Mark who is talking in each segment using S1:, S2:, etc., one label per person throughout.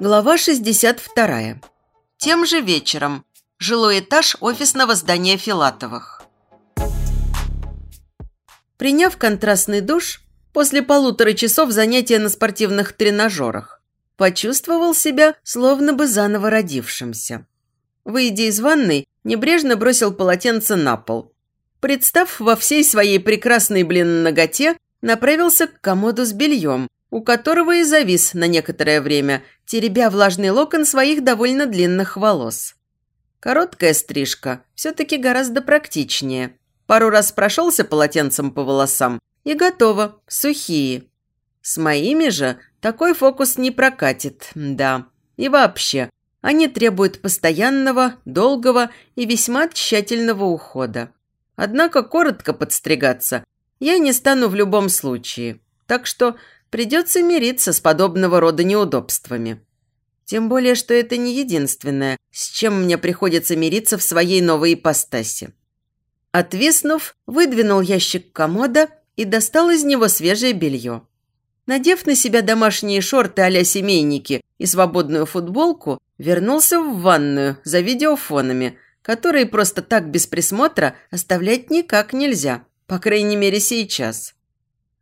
S1: Глава 62. Тем же вечером. Жилой этаж офисного здания Филатовых. Приняв контрастный душ, после полутора часов занятия на спортивных тренажерах, почувствовал себя словно бы заново родившимся. Выйдя из ванной, небрежно бросил полотенце на пол. Представ во всей своей прекрасной, блин, ноготе, направился к комоду с бельем, у которого и завис на некоторое время, теребя влажный локон своих довольно длинных волос. Короткая стрижка все-таки гораздо практичнее. Пару раз прошелся полотенцем по волосам и готово, сухие. С моими же такой фокус не прокатит, да. И вообще, они требуют постоянного, долгого и весьма тщательного ухода. Однако коротко подстригаться я не стану в любом случае. Так что придется мириться с подобного рода неудобствами. Тем более, что это не единственное, с чем мне приходится мириться в своей новой ипостаси. Отвиснув, выдвинул ящик комода и достал из него свежее белье. Надев на себя домашние шорты а семейники и свободную футболку, вернулся в ванную за видеофонами, которые просто так без присмотра оставлять никак нельзя, по крайней мере сейчас.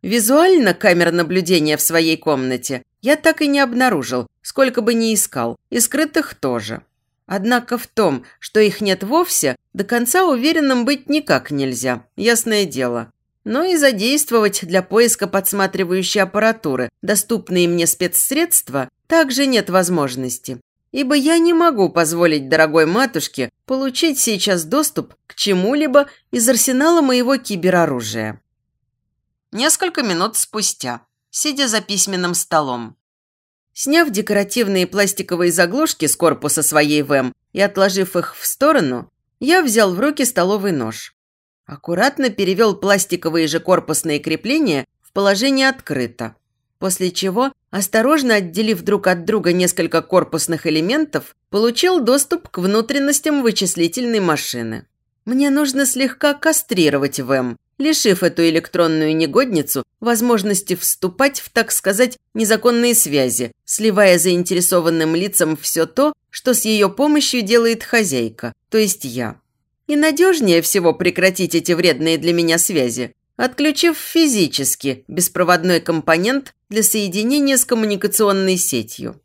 S1: Визуально камер наблюдения в своей комнате я так и не обнаружил, сколько бы ни искал, и скрытых тоже. Однако в том, что их нет вовсе, до конца уверенным быть никак нельзя, ясное дело. Но и задействовать для поиска подсматривающей аппаратуры доступные мне спецсредства также нет возможности. Ибо я не могу позволить дорогой матушке получить сейчас доступ к чему-либо из арсенала моего кибероружия. Несколько минут спустя, сидя за письменным столом. Сняв декоративные пластиковые заглушки с корпуса своей ВЭМ и отложив их в сторону, я взял в руки столовый нож. Аккуратно перевел пластиковые же корпусные крепления в положение «открыто», после чего, осторожно отделив друг от друга несколько корпусных элементов, получил доступ к внутренностям вычислительной машины. Мне нужно слегка кастрировать ВЭМ, лишив эту электронную негодницу возможности вступать в, так сказать, незаконные связи, сливая заинтересованным лицам все то, что с ее помощью делает хозяйка, то есть я. И надежнее всего прекратить эти вредные для меня связи, отключив физически беспроводной компонент для соединения с коммуникационной сетью.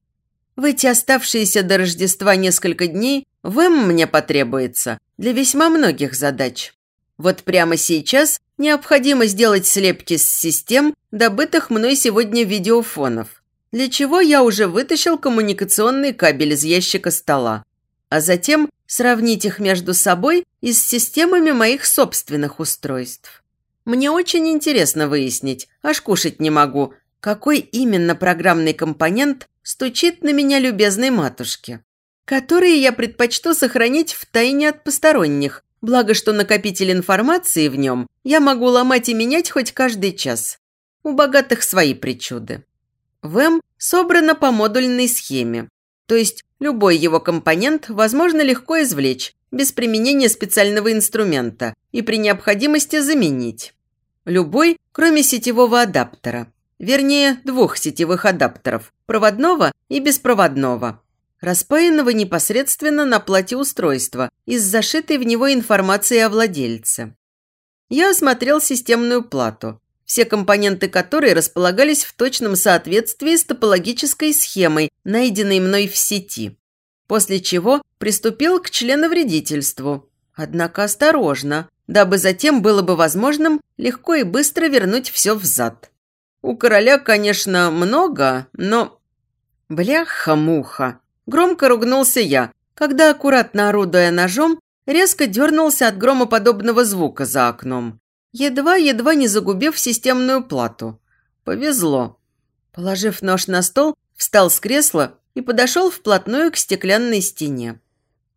S1: В эти оставшиеся до Рождества несколько дней ВЭМ мне потребуется для весьма многих задач. Вот прямо сейчас необходимо сделать слепки с систем, добытых мной сегодня видеофонов, для чего я уже вытащил коммуникационный кабель из ящика стола, а затем сравнить их между собой и с системами моих собственных устройств. Мне очень интересно выяснить, аж кушать не могу, какой именно программный компонент стучит на меня любезной матушке, которые я предпочту сохранить в тайне от посторонних, Благо, что накопитель информации в нем я могу ломать и менять хоть каждый час. У богатых свои причуды. ВЭМ собрано по модульной схеме. То есть любой его компонент возможно легко извлечь, без применения специального инструмента, и при необходимости заменить. Любой, кроме сетевого адаптера. Вернее, двух сетевых адаптеров – проводного и беспроводного распаянного непосредственно на плате устройства и с зашитой в него информацией о владельце. Я осмотрел системную плату, все компоненты которой располагались в точном соответствии с топологической схемой, найденной мной в сети. После чего приступил к членовредительству. Однако осторожно, дабы затем было бы возможным легко и быстро вернуть все взад. У короля, конечно, много, но... Бляха-муха. Громко ругнулся я, когда, аккуратно орудуя ножом, резко дернулся от громоподобного звука за окном, едва-едва не загубив системную плату. Повезло. Положив нож на стол, встал с кресла и подошел вплотную к стеклянной стене.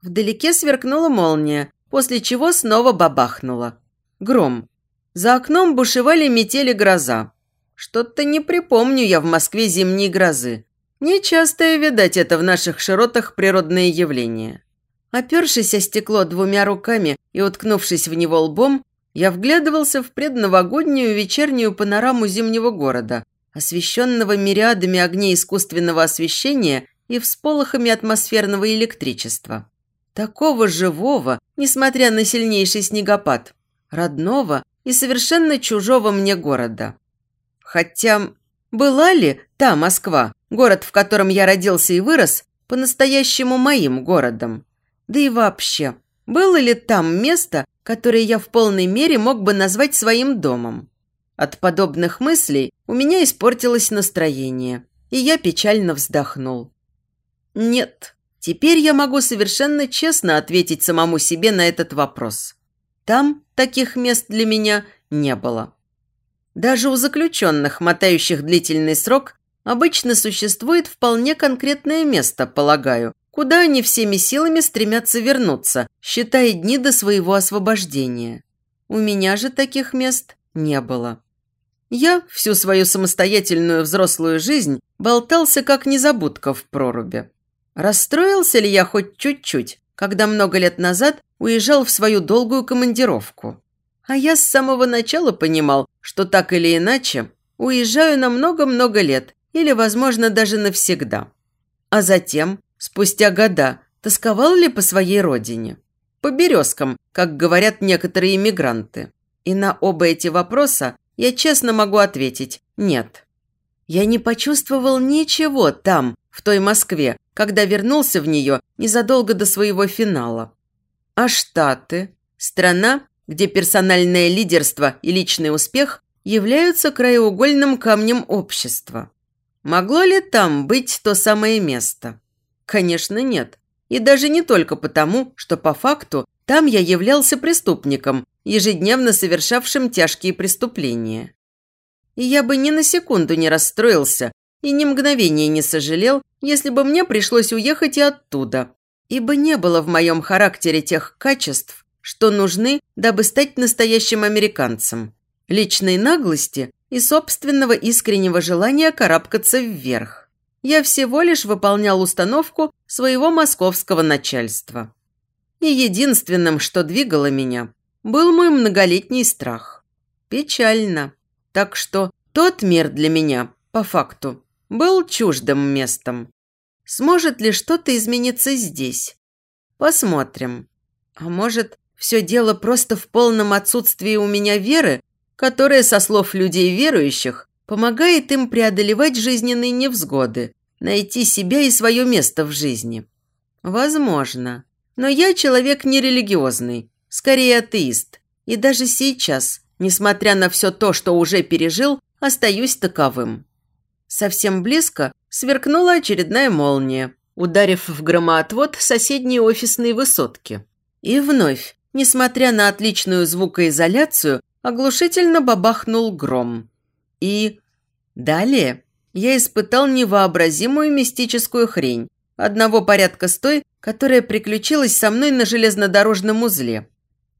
S1: Вдалеке сверкнула молния, после чего снова бабахнула. Гром. За окном бушевали метели гроза. Что-то не припомню я в Москве зимней грозы. Нечастое, видать, это в наших широтах природное явление. Опершись о стекло двумя руками и уткнувшись в него лбом, я вглядывался в предновогоднюю вечернюю панораму зимнего города, освещенного мириадами огней искусственного освещения и всполохами атмосферного электричества. Такого живого, несмотря на сильнейший снегопад, родного и совершенно чужого мне города. Хотя, была ли та Москва, город, в котором я родился и вырос, по-настоящему моим городом? Да и вообще, было ли там место, которое я в полной мере мог бы назвать своим домом? От подобных мыслей у меня испортилось настроение, и я печально вздохнул. Нет, теперь я могу совершенно честно ответить самому себе на этот вопрос. Там таких мест для меня не было. Даже у заключенных, мотающих длительный срок, обычно существует вполне конкретное место, полагаю, куда они всеми силами стремятся вернуться, считая дни до своего освобождения. У меня же таких мест не было. Я всю свою самостоятельную взрослую жизнь болтался как незабудка в проруби. Расстроился ли я хоть чуть-чуть, когда много лет назад уезжал в свою долгую командировку? А я с самого начала понимал, что так или иначе уезжаю на много-много лет или, возможно, даже навсегда. А затем спустя года, тосковал ли по своей родине? По березкам, как говорят некоторые иммигранты. И на оба эти вопроса я честно могу ответить – нет. Я не почувствовал ничего там, в той Москве, когда вернулся в нее незадолго до своего финала. А Штаты – страна, где персональное лидерство и личный успех являются краеугольным камнем общества. Могло ли там быть то самое место? Конечно, нет. И даже не только потому, что по факту там я являлся преступником, ежедневно совершавшим тяжкие преступления. И я бы ни на секунду не расстроился и ни мгновения не сожалел, если бы мне пришлось уехать и оттуда, ибо не было в моем характере тех качеств, что нужны, дабы стать настоящим американцем, личной наглости и собственного искреннего желания карабкаться вверх я всего лишь выполнял установку своего московского начальства. И единственным, что двигало меня, был мой многолетний страх. Печально. Так что тот мир для меня, по факту, был чуждым местом. Сможет ли что-то измениться здесь? Посмотрим. А может, все дело просто в полном отсутствии у меня веры, которая, со слов людей верующих, помогает им преодолевать жизненные невзгоды, найти себя и свое место в жизни. Возможно. Но я человек нерелигиозный, скорее атеист. И даже сейчас, несмотря на все то, что уже пережил, остаюсь таковым. Совсем близко сверкнула очередная молния, ударив в громоотвод соседней офисной высотки. И вновь, несмотря на отличную звукоизоляцию, оглушительно бабахнул гром. И далее я испытал невообразимую мистическую хрень, одного порядка с той, которая приключилась со мной на железнодорожном узле.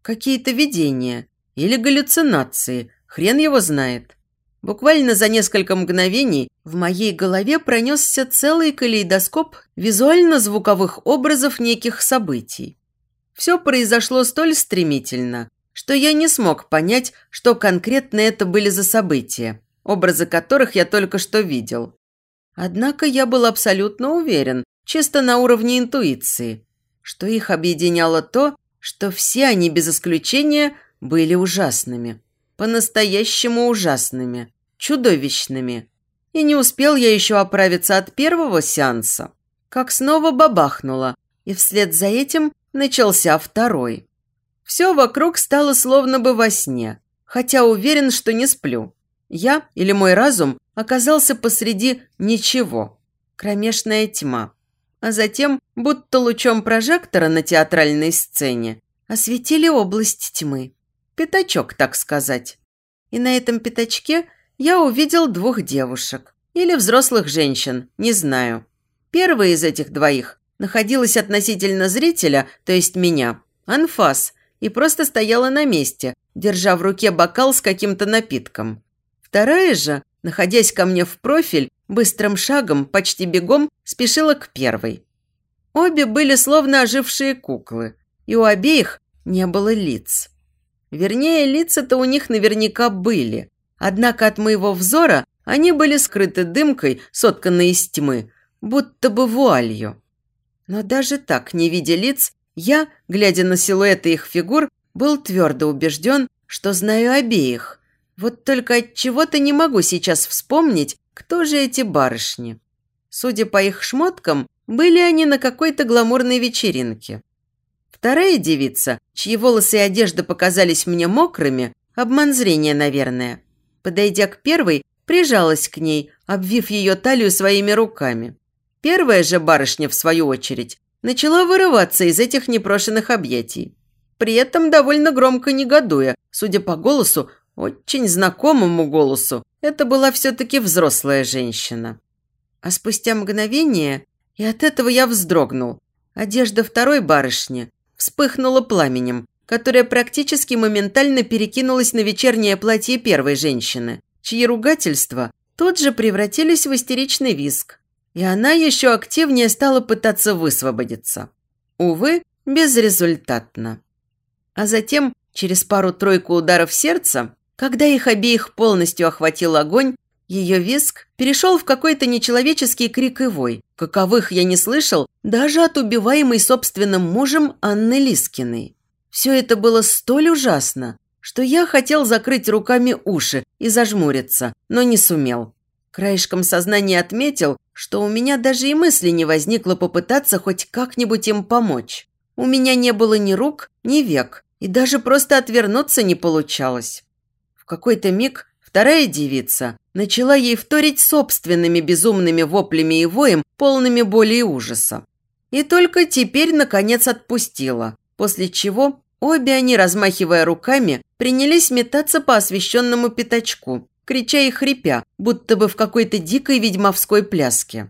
S1: Какие-то видения или галлюцинации, хрен его знает. Буквально за несколько мгновений в моей голове пронесся целый калейдоскоп визуально-звуковых образов неких событий. Все произошло столь стремительно, что я не смог понять, что конкретно это были за события образы которых я только что видел. Однако я был абсолютно уверен, чисто на уровне интуиции, что их объединяло то, что все они без исключения были ужасными. По-настоящему ужасными, чудовищными. И не успел я еще оправиться от первого сеанса, как снова бабахнуло, и вслед за этим начался второй. Все вокруг стало словно бы во сне, хотя уверен, что не сплю. Я или мой разум оказался посреди ничего. Кромешная тьма. А затем, будто лучом прожектора на театральной сцене, осветили область тьмы. Пятачок, так сказать. И на этом пятачке я увидел двух девушек. Или взрослых женщин, не знаю. Первая из этих двоих находилась относительно зрителя, то есть меня, анфас, и просто стояла на месте, держа в руке бокал с каким-то напитком. Вторая же, находясь ко мне в профиль, быстрым шагом, почти бегом, спешила к первой. Обе были словно ожившие куклы, и у обеих не было лиц. Вернее, лица-то у них наверняка были, однако от моего взора они были скрыты дымкой, сотканной из тьмы, будто бы вуалью. Но даже так, не видя лиц, я, глядя на силуэты их фигур, был твердо убежден, что знаю обеих. Вот только от чего-то не могу сейчас вспомнить, кто же эти барышни. Судя по их шмоткам, были они на какой-то гламурной вечеринке. Вторая девица, чьи волосы и одежда показались мне мокрыми, обман зрения, наверное. Подойдя к первой, прижалась к ней, обвив ее талию своими руками. Первая же барышня, в свою очередь, начала вырываться из этих непрошенных объятий. При этом довольно громко негодуя, судя по голосу, очень знакомому голосу, это была все-таки взрослая женщина. А спустя мгновение и от этого я вздрогнул. Одежда второй барышни вспыхнула пламенем, которое практически моментально перекинулось на вечернее платье первой женщины, чьи ругательства тут же превратились в истеричный визг. И она еще активнее стала пытаться высвободиться. Увы, безрезультатно. А затем, через пару-тройку ударов сердца, когда их обеих полностью охватил огонь, ее виск перешел в какой-то нечеловеческий крик и вой, каковых я не слышал даже от убиваемой собственным мужем Анны Лискиной. Все это было столь ужасно, что я хотел закрыть руками уши и зажмуриться, но не сумел. Краешком сознания отметил, что у меня даже и мысли не возникло попытаться хоть как-нибудь им помочь. У меня не было ни рук, ни век, и даже просто отвернуться не получалось. В какой-то миг Вторая девица начала ей вторить собственными безумными воплями и воем, полными боли и ужаса. И только теперь, наконец, отпустила, после чего обе они, размахивая руками, принялись метаться по освещенному пятачку, крича и хрипя, будто бы в какой-то дикой ведьмовской пляске.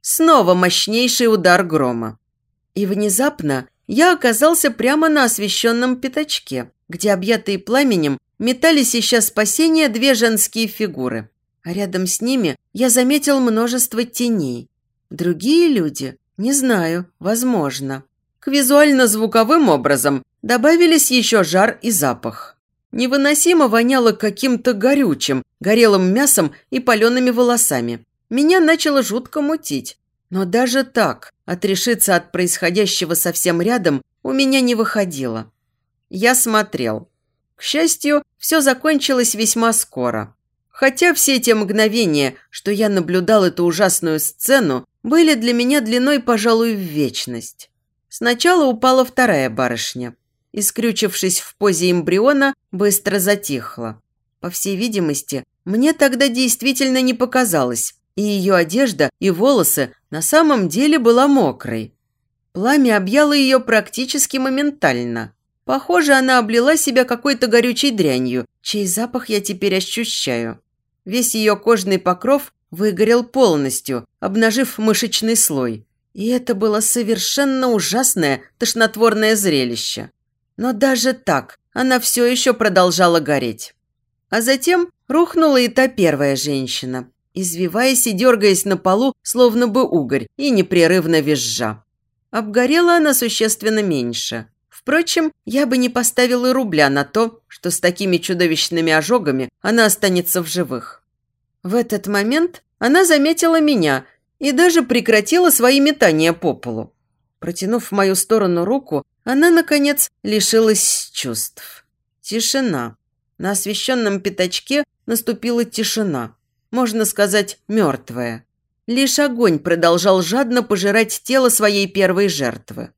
S1: Снова мощнейший удар грома. И внезапно я оказался прямо на освещенном пятачке, где, объятые пламенем, метались, ища спасения, две женские фигуры. А рядом с ними я заметил множество теней. Другие люди? Не знаю, возможно. К визуально-звуковым образом добавились еще жар и запах. Невыносимо воняло каким-то горючим, горелым мясом и палеными волосами. Меня начало жутко мутить. Но даже так, отрешиться от происходящего совсем рядом, у меня не выходило. Я смотрел. К счастью, все закончилось весьма скоро. Хотя все те мгновения, что я наблюдал эту ужасную сцену, были для меня длиной, пожалуй, в вечность. Сначала упала вторая барышня и, скрючившись в позе эмбриона, быстро затихла. По всей видимости, мне тогда действительно не показалось, и ее одежда и волосы на самом деле была мокрой. Пламя объяло ее практически моментально. Похоже, она облила себя какой-то горючей дрянью, чей запах я теперь ощущаю. Весь ее кожный покров выгорел полностью, обнажив мышечный слой. И это было совершенно ужасное, тошнотворное зрелище. Но даже так она все еще продолжала гореть. А затем рухнула и та первая женщина, извиваясь и дергаясь на полу, словно бы угорь, и непрерывно визжа. Обгорела она существенно меньше. Впрочем, я бы не поставил и рубля на то, что с такими чудовищными ожогами она останется в живых. В этот момент она заметила меня и даже прекратила свои метания по полу. Протянув в мою сторону руку, она, наконец, лишилась чувств. Тишина. На освещенном пятачке наступила тишина. Можно сказать, мертвая. Лишь огонь продолжал жадно пожирать тело своей первой жертвы.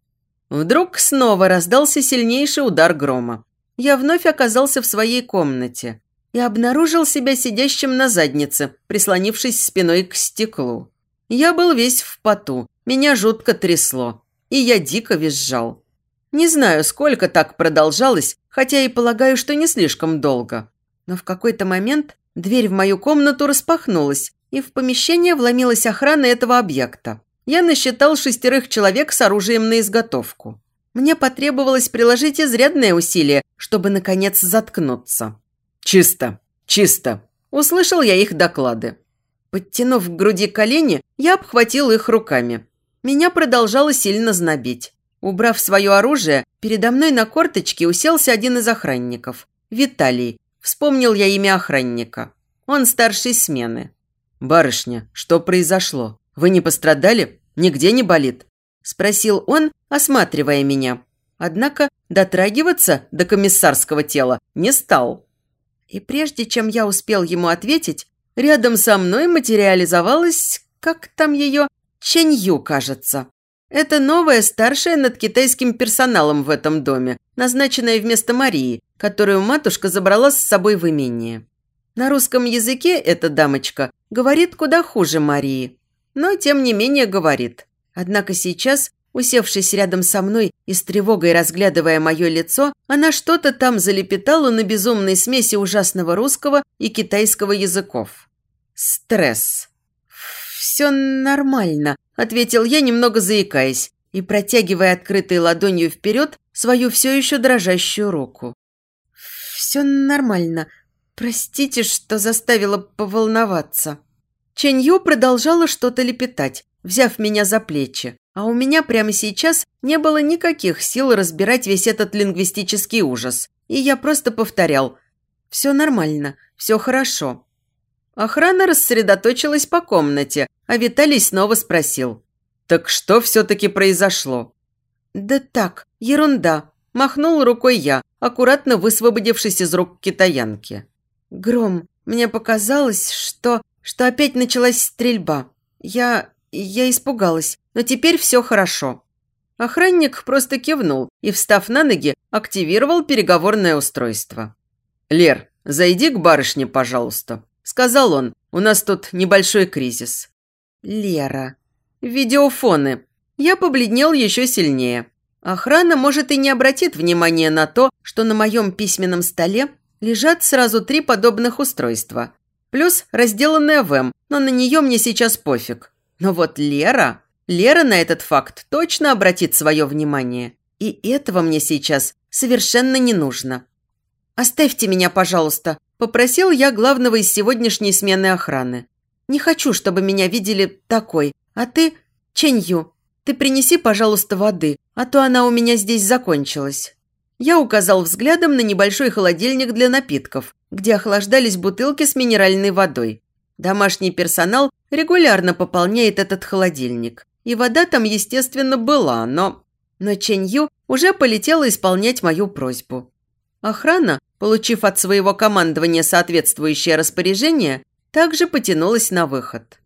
S1: Вдруг снова раздался сильнейший удар грома. Я вновь оказался в своей комнате и обнаружил себя сидящим на заднице, прислонившись спиной к стеклу. Я был весь в поту, меня жутко трясло, и я дико визжал. Не знаю, сколько так продолжалось, хотя и полагаю, что не слишком долго. Но в какой-то момент дверь в мою комнату распахнулась, и в помещение вломилась охрана этого объекта я насчитал шестерых человек с оружием на изготовку. Мне потребовалось приложить изрядное усилие, чтобы, наконец, заткнуться. «Чисто, чисто!» – услышал я их доклады. Подтянув к груди колени, я обхватил их руками. меня продолжало сильно знобить. Убрав свое оружие, передо мной на корточке уселся один из охранников. Виталий. Вспомнил я имя охранника. Он старший смены. «Барышня, что произошло? Вы не пострадали? Нигде не болит?» Спросил он, осматривая меня. Однако дотрагиваться до комиссарского тела не стал. И прежде чем я успел ему ответить, рядом со мной материализовалась, как там ее, Ченью, кажется. Это новая старшая над китайским персоналом в этом доме, назначенная вместо Марии, которую матушка забрала с собой в имение. На русском языке эта дамочка говорит куда хуже Марии, но тем не менее говорит. Однако сейчас, усевшись рядом со мной и с тревогой разглядывая мое лицо, она что-то там залепетала на безумной смеси ужасного русского и китайского языков. Стресс. «Все нормально», – ответил я, немного заикаясь, и протягивая открытой ладонью вперед свою все еще дрожащую руку. «Все нормально. Простите, что заставила поволноваться». Ченью продолжала что-то лепетать, взяв меня за плечи, а у меня прямо сейчас не было никаких сил разбирать весь этот лингвистический ужас, и я просто повторял «Все нормально, все хорошо». Охрана рассредоточилась по комнате, а Виталий снова спросил. «Так что все-таки произошло?» «Да так, ерунда», – махнул рукой я, аккуратно высвободившись из рук китаянки. «Гром, мне показалось, что... что опять началась стрельба. Я... я испугалась, но теперь все хорошо». Охранник просто кивнул и, встав на ноги, активировал переговорное устройство. «Лер, зайди к барышне, пожалуйста», Сказал он, у нас тут небольшой кризис. Лера. Видеофоны. Я побледнел еще сильнее. Охрана, может, и не обратит внимания на то, что на моем письменном столе лежат сразу три подобных устройства. Плюс разделанная ВЭМ, но на нее мне сейчас пофиг. Но вот Лера... Лера на этот факт точно обратит свое внимание. И этого мне сейчас совершенно не нужно. «Оставьте меня, пожалуйста», Попросил я главного из сегодняшней смены охраны. «Не хочу, чтобы меня видели такой. А ты, Ченью, ты принеси, пожалуйста, воды, а то она у меня здесь закончилась». Я указал взглядом на небольшой холодильник для напитков, где охлаждались бутылки с минеральной водой. Домашний персонал регулярно пополняет этот холодильник. И вода там, естественно, была, но... Но Ченью уже полетела исполнять мою просьбу. Охрана, получив от своего командования соответствующее распоряжение, также потянулась на выход.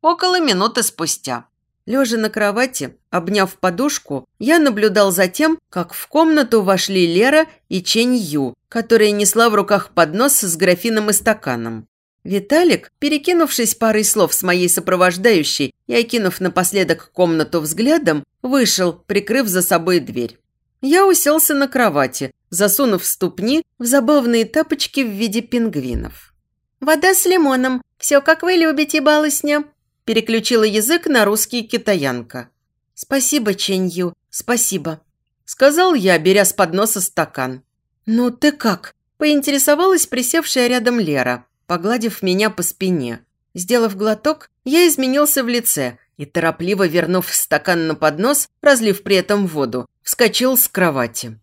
S1: Около минуты спустя. Лежа на кровати, обняв подушку, я наблюдал за тем, как в комнату вошли Лера и Чень Ю, которая несла в руках поднос с графином и стаканом. Виталик, перекинувшись парой слов с моей сопровождающей и окинув напоследок комнату взглядом, вышел, прикрыв за собой дверь. Я уселся на кровати, засунув ступни в забавные тапочки в виде пингвинов. «Вода с лимоном. Все, как вы любите, балосня», – переключила язык на русский китаянка. «Спасибо, Ченью, спасибо», – сказал я, беря с подноса стакан. «Ну ты как?» – поинтересовалась присевшая рядом Лера, погладив меня по спине. Сделав глоток, я изменился в лице и, торопливо вернув стакан на поднос, разлив при этом воду, вскочил с кровати.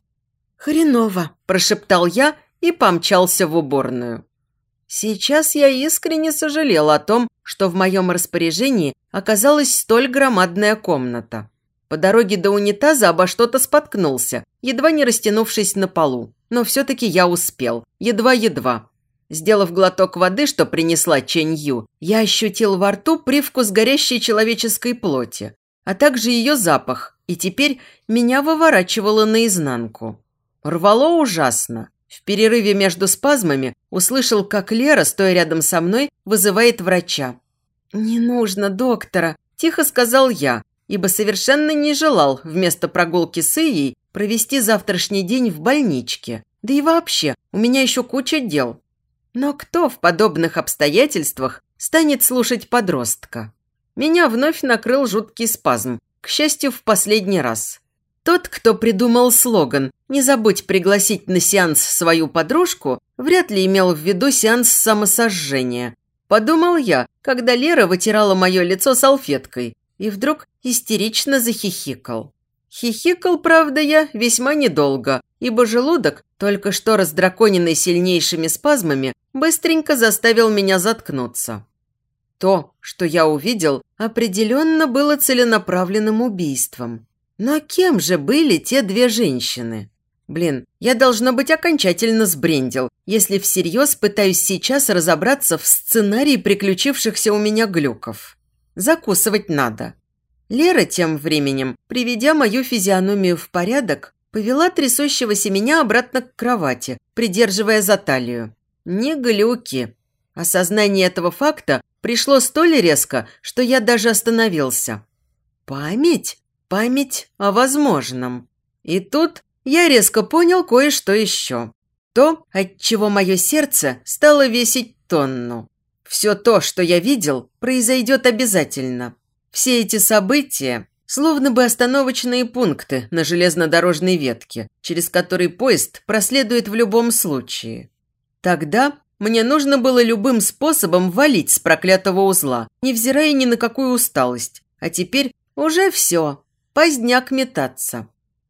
S1: «Хреново», – прошептал я и помчался в уборную. Сейчас я искренне сожалел о том, что в моем распоряжении оказалась столь громадная комната. По дороге до унитаза обо что-то споткнулся, едва не растянувшись на полу. Но все-таки я успел. Едва-едва. Сделав глоток воды, что принесла Чэнь Ю, я ощутил во рту привкус горящей человеческой плоти, а также ее запах, и теперь меня выворачивало наизнанку. Рвало ужасно. В перерыве между спазмами услышал, как Лера, стоя рядом со мной, вызывает врача. «Не нужно доктора», – тихо сказал я, ибо совершенно не желал вместо прогулки с Ией провести завтрашний день в больничке. Да и вообще, у меня еще куча дел. Но кто в подобных обстоятельствах станет слушать подростка? Меня вновь накрыл жуткий спазм, к счастью, в последний раз. Тот, кто придумал слоган «Не забудь пригласить на сеанс свою подружку», вряд ли имел в виду сеанс самосожжения. Подумал я, когда Лера вытирала мое лицо салфеткой. и вдруг истерично захихикал. Хихикал, правда, я весьма недолго, ибо желудок, только что раздраконенный сильнейшими спазмами, быстренько заставил меня заткнуться. То, что я увидел, определенно было целенаправленным убийством. Но кем же были те две женщины? Блин, я, должно быть, окончательно сбрендил, если всерьез пытаюсь сейчас разобраться в сценарии приключившихся у меня глюков. Закусывать надо. Лера тем временем, приведя мою физиономию в порядок, повела трясущегося меня обратно к кровати, придерживая за талию. Не глюки. Осознание этого факта пришло столь резко, что я даже остановился. Память? Память о возможном. И тут я резко понял кое-что еще. То, от чего мое сердце стало весить тонну. Все то, что я видел, произойдет обязательно. Все эти события словно бы остановочные пункты на железнодорожной ветке, через который поезд проследует в любом случае. Тогда мне нужно было любым способом валить с проклятого узла, невзирая ни на какую усталость. А теперь уже все, поздняк метаться.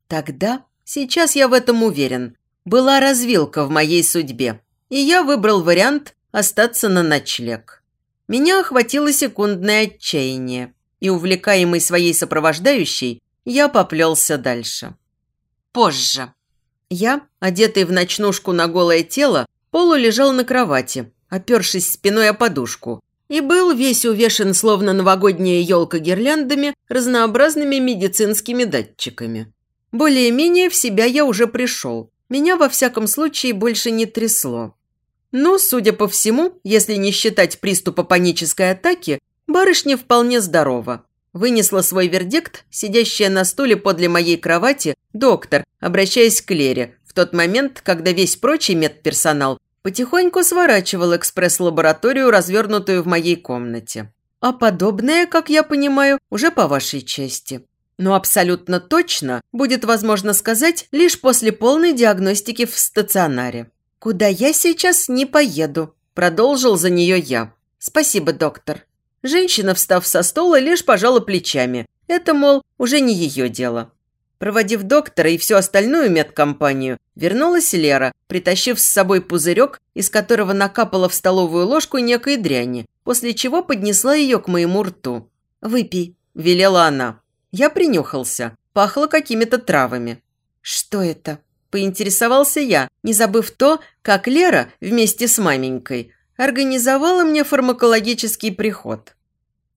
S1: Тогда Сейчас я в этом уверен. Была развилка в моей судьбе, и я выбрал вариант остаться на ночлег. Меня охватило секундное отчаяние, и, увлекаемый своей сопровождающей, я поплелся дальше. Позже. Я, одетый в ночнушку на голое тело, полулежал на кровати, опершись спиной о подушку, и был весь увешан, словно новогодняя елка гирляндами, разнообразными медицинскими датчиками. Более-менее в себя я уже пришел. Меня, во всяком случае, больше не трясло. Но, судя по всему, если не считать приступа панической атаки, барышня вполне здорова. Вынесла свой вердикт, сидящая на стуле подле моей кровати, доктор, обращаясь к Лере, в тот момент, когда весь прочий медперсонал потихоньку сворачивал экспресс-лабораторию, развернутую в моей комнате. А подобное, как я понимаю, уже по вашей части. Но абсолютно точно будет возможно сказать лишь после полной диагностики в стационаре. «Куда я сейчас не поеду», – продолжил за нее я. «Спасибо, доктор». Женщина, встав со стола, лишь пожала плечами. Это, мол, уже не ее дело. Проводив доктора и всю остальную медкомпанию, вернулась Лера, притащив с собой пузырек, из которого накапала в столовую ложку некой дряни, после чего поднесла ее к моему рту. «Выпей», – велела она. Я принюхался. Пахло какими-то травами. «Что это?» – поинтересовался я, не забыв то, как Лера вместе с маменькой организовала мне фармакологический приход.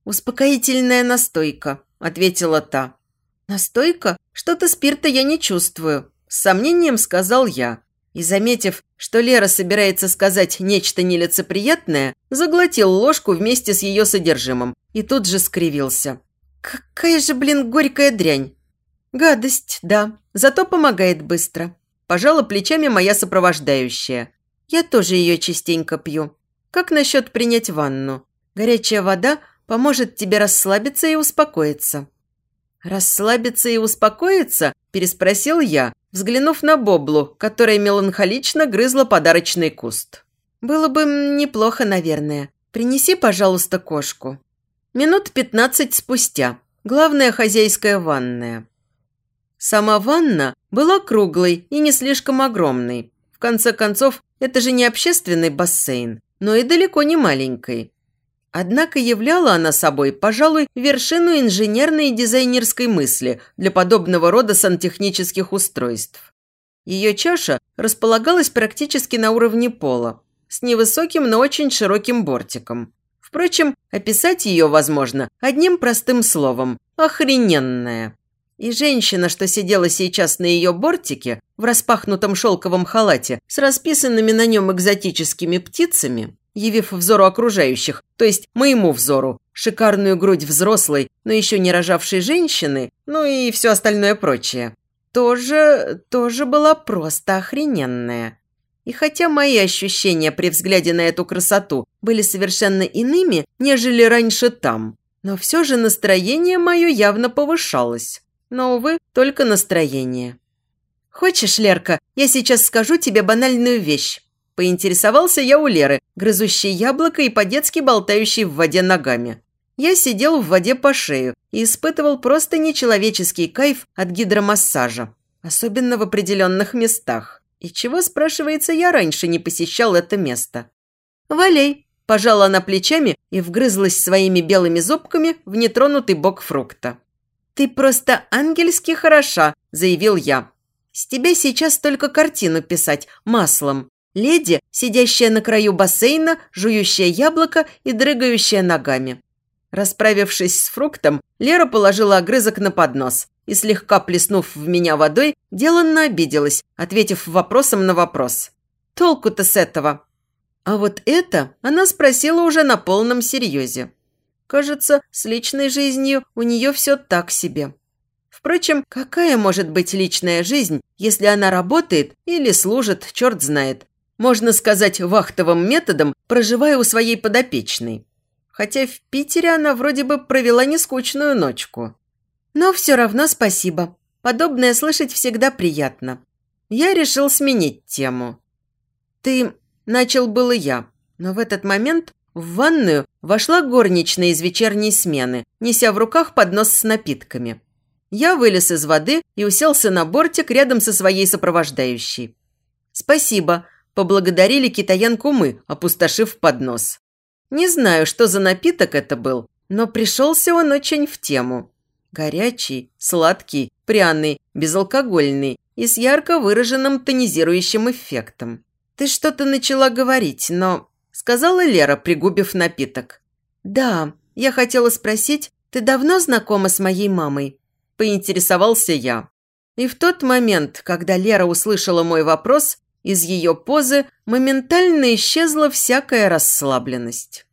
S1: «Успокоительная настойка», – ответила та. «Настойка? Что-то спирта я не чувствую», – с сомнением сказал я. И, заметив, что Лера собирается сказать нечто нелицеприятное, заглотил ложку вместе с ее содержимым и тут же скривился. Какая же, блин, горькая дрянь. Гадость, да, зато помогает быстро. Пожала плечами моя сопровождающая. Я тоже ее частенько пью. Как насчет принять ванну? Горячая вода поможет тебе расслабиться и успокоиться. «Расслабиться и успокоиться?» – переспросил я, взглянув на Боблу, которая меланхолично грызла подарочный куст. «Было бы неплохо, наверное. Принеси, пожалуйста, кошку». Минут пятнадцать спустя. Главная хозяйская ванная. Сама ванна была круглой и не слишком огромной. В конце концов, это же не общественный бассейн, но и далеко не маленькой. Однако являла она собой, пожалуй, вершину инженерной и дизайнерской мысли для подобного рода сантехнических устройств. Ее чаша располагалась практически на уровне пола, с невысоким, но очень широким бортиком. Впрочем, описать ее возможно одним простым словом – охрененная. И женщина, что сидела сейчас на ее бортике, в распахнутом шелковом халате с расписанными на нем экзотическими птицами, явив взору окружающих, то есть моему взору, шикарную грудь взрослой, но еще не рожавшей женщины, ну и все остальное прочее, тоже, тоже была просто охрененная. И хотя мои ощущения при взгляде на эту красоту были совершенно иными, нежели раньше там, но все же настроение мое явно повышалось. Но, увы, только настроение. «Хочешь, Лерка, я сейчас скажу тебе банальную вещь?» Поинтересовался я у Леры, грызущей яблоко и по-детски болтающей в воде ногами. я сидел в воде по шею и испытывал просто нечеловеческий кайф от гидромассажа, особенно в определенных местах. И чего, спрашивается, я раньше не посещал это место? «Валей!» – пожала она плечами и вгрызлась своими белыми зубками в нетронутый бок фрукта. «Ты просто ангельски хороша», – заявил я. «С тебя сейчас только картину писать маслом. Леди, сидящая на краю бассейна, жующая яблоко и дрыгающая ногами». Расправившись с фруктом, Лера положила огрызок на поднос и, слегка плеснув в меня водой, деланно обиделась, ответив вопросом на вопрос. «Толку-то с этого?» А вот это она спросила уже на полном серьезе. Кажется, с личной жизнью у нее все так себе. Впрочем, какая может быть личная жизнь, если она работает или служит, черт знает. Можно сказать, вахтовым методом, проживая у своей подопечной. Хотя в Питере она вроде бы провела нескучную ночку. Но все равно спасибо. Подобное слышать всегда приятно. Я решил сменить тему. Ты начал было я, но в этот момент в ванную вошла горничная из вечерней смены, неся в руках поднос с напитками. Я вылез из воды и уселся на бортик рядом со своей сопровождающей. «Спасибо», – поблагодарили китаянку мы, опустошив поднос. Не знаю, что за напиток это был, но пришелся он очень в тему. Горячий, сладкий, пряный, безалкогольный и с ярко выраженным тонизирующим эффектом. «Ты что-то начала говорить, но сказала Лера, пригубив напиток. «Да, я хотела спросить, ты давно знакома с моей мамой?» – поинтересовался я. И в тот момент, когда Лера услышала мой вопрос, из ее позы моментально исчезла всякая расслабленность.